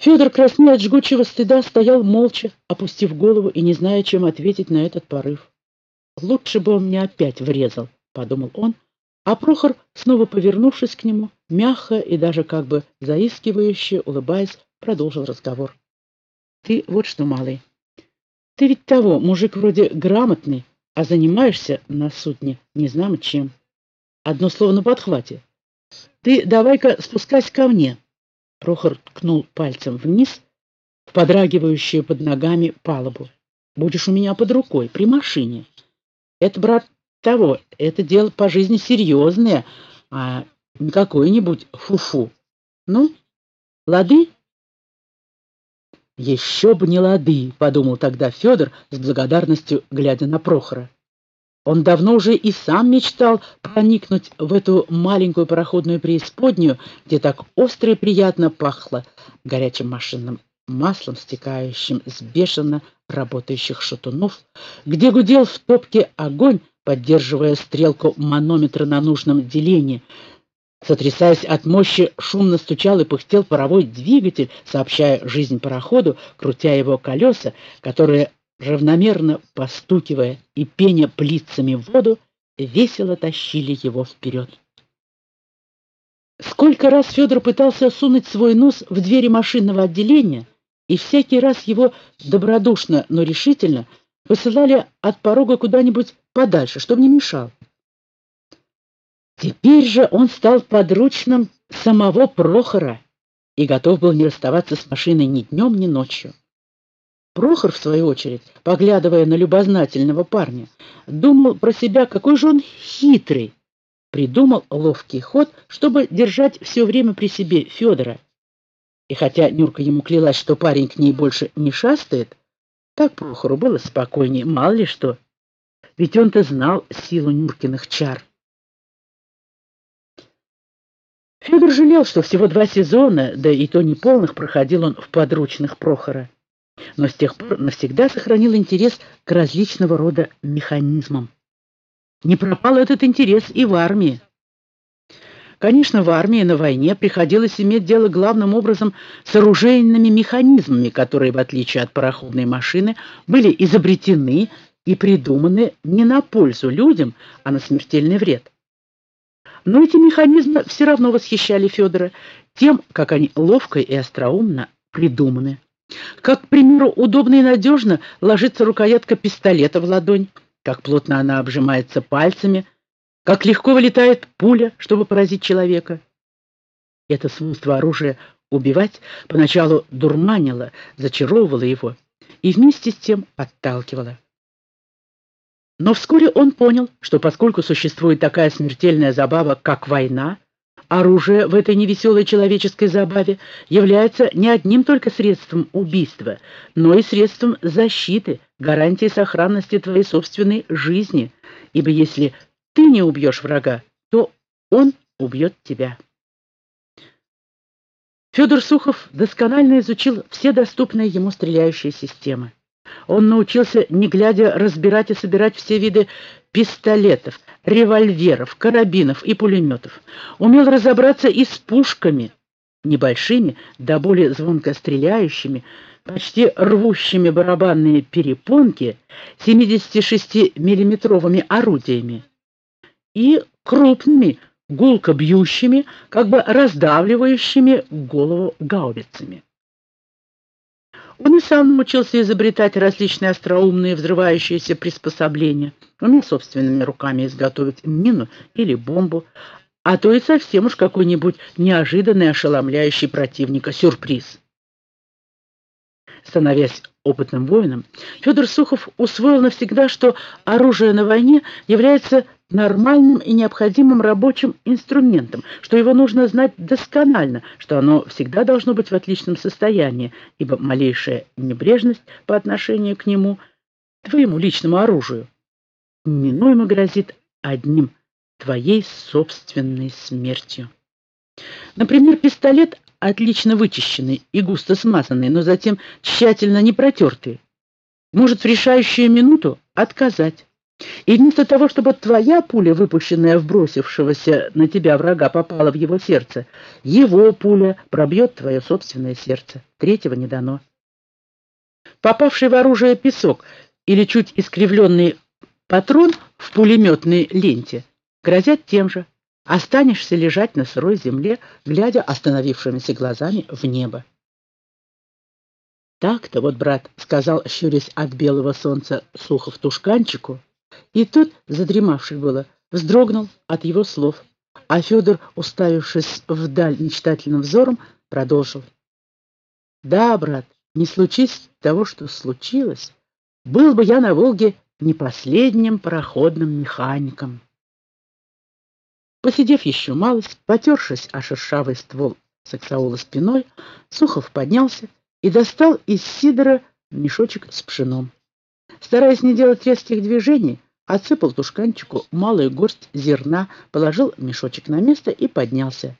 Федор, краснея от жгучего стыда, стоял молча, опустив голову и не зная, чем ответить на этот порыв. «Лучше бы он мне опять врезал», — подумал он, а Прохор, снова повернувшись к нему, мягко и даже как бы заискивающе, улыбаясь, продолжил разговор. «Ты вот что, малый, ты ведь того, мужик вроде грамотный, а занимаешься на судне не знамо чем. Одно слово на подхвате. Ты давай-ка спускайся ко мне». Прохор ткнул пальцем вниз в подрагивающую под ногами палубу. «Будешь у меня под рукой, при машине. Это, брат, того, это дело по жизни серьезное, а не какое-нибудь фу-фу. Ну, лады?» «Еще бы не лады», — подумал тогда Федор с благодарностью, глядя на Прохора. Он давно уже и сам мечтал проникнуть в эту маленькую пароходную преисподнюю, где так остро и приятно пахло горячим машинным маслом, стекающим с бешено работающих шатунов, где гудел в топке огонь, поддерживая стрелку манометра на нужном делении. Сотрясаясь от мощи, шумно стучал и пыхтел паровой двигатель, сообщая жизнь пароходу, крутя его колеса, которые равномерно постукивая и пеня плицами в воду, весело тащили его вперед. Сколько раз Федор пытался сунуть свой нос в двери машинного отделения, и всякий раз его добродушно, но решительно посылали от порога куда-нибудь подальше, чтобы не мешал. Теперь же он стал подручным самого Прохора и готов был не расставаться с машиной ни днем, ни ночью. Прохор, в свою очередь, поглядывая на любознательного парня, думал про себя, какой же он хитрый. Придумал ловкий ход, чтобы держать все время при себе Федора. И хотя Нюрка ему клялась, что парень к ней больше не шастает, так Прохору было спокойнее, мало ли что. Ведь он-то знал силу Нюркиных чар. Федор жалел, что всего два сезона, да и то неполных, проходил он в подручных Прохора но с тех пор навсегда сохранил интерес к различного рода механизмам. Не пропал этот интерес и в армии. Конечно, в армии на войне приходилось иметь дело главным образом с оружейными механизмами, которые, в отличие от пароходной машины, были изобретены и придуманы не на пользу людям, а на смертельный вред. Но эти механизмы все равно восхищали Федора тем, как они ловко и остроумно придуманы. Как, к примеру, удобно и надежно ложится рукоятка пистолета в ладонь, как плотно она обжимается пальцами, как легко вылетает пуля, чтобы поразить человека. Это свойство оружия убивать поначалу дурманило, зачаровывало его и вместе с тем отталкивало. Но вскоре он понял, что поскольку существует такая смертельная забава, как война, Оружие в этой невеселой человеческой забаве является не одним только средством убийства, но и средством защиты, гарантии сохранности твоей собственной жизни. Ибо если ты не убьешь врага, то он убьет тебя. Федор Сухов досконально изучил все доступные ему стреляющие системы. Он научился, не глядя, разбирать и собирать все виды пистолетов, револьверов, карабинов и пулеметов. Умел разобраться и с пушками, небольшими, да более звонко стреляющими, почти рвущими барабанные перепонки 76-миллиметровыми орудиями и крупными, гулко бьющими, как бы раздавливающими голову гаубицами. Он и сам научился изобретать различные остроумные взрывающиеся приспособления, умел собственными руками изготовить мину или бомбу, а то и совсем уж какой-нибудь неожиданный ошеломляющий противника сюрприз. Становясь опытным воином, Федор Сухов усвоил навсегда, что оружие на войне является нормальным и необходимым рабочим инструментом, что его нужно знать досконально, что оно всегда должно быть в отличном состоянии, ибо малейшая небрежность по отношению к нему, твоему личному оружию, неминуемо грозит одним твоей собственной смертью. Например, пистолет отлично вычищенный и густо смазанный, но затем тщательно не протертый, может в решающую минуту отказать И вместо того, чтобы твоя пуля, выпущенная в бросившегося на тебя врага, попала в его сердце, его пуля пробьет твое собственное сердце. Третьего не дано. Попавший в оружие песок или чуть искривленный патрон в пулеметной ленте грозят тем же. Останешься лежать на сырой земле, глядя остановившимися глазами в небо. «Так-то вот, брат», — сказал, щурясь от белого солнца Сухов тушканчику, и тот, задремавший было, вздрогнул от его слов, а Федор, уставившись вдаль мечтательным взором, продолжил. «Да, брат, не случись того, что случилось, был бы я на Волге не последним пароходным механиком». Посидев еще малость, потершись о шершавый ствол саксаула спиной, Сухов поднялся и достал из сидора мешочек с пшеном. Стараясь не делать резких движений, отсыпал тушканчику малую горсть зерна, положил мешочек на место и поднялся.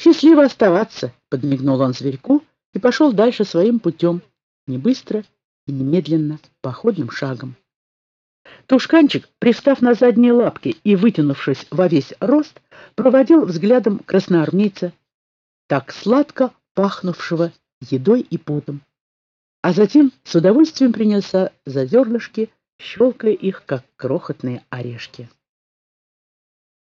«Счастливо оставаться!» — подмигнул он зверьку и пошел дальше своим путем, не быстро и немедленно, походным шагом. Тушканчик, пристав на задние лапки и вытянувшись во весь рост, проводил взглядом красноармейца, так сладко пахнувшего едой и потом, а затем с удовольствием принялся за зернышки, щелкая их, как крохотные орешки.